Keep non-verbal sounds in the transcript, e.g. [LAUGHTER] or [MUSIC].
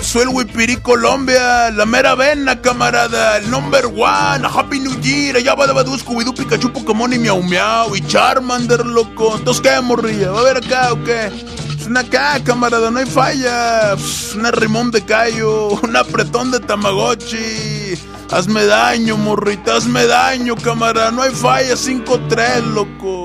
Soy el Wipiri Colombia, la mera vena, camarada, el number one, Happy New Year, allá va de Badu, Scooby-Doo, Pikachu, Pokémon y Miau Miau y Charmander, loco. Entonces, ¿qué, morrilla? ¿Va a ver acá o qué? Es una acá, camarada, no hay falla. Pues, una rimón de callo, [LAUGHS] un apretón de Tamagotchi. Hazme daño, morrita, hazme daño, camarada, no hay falla, 5-3, loco.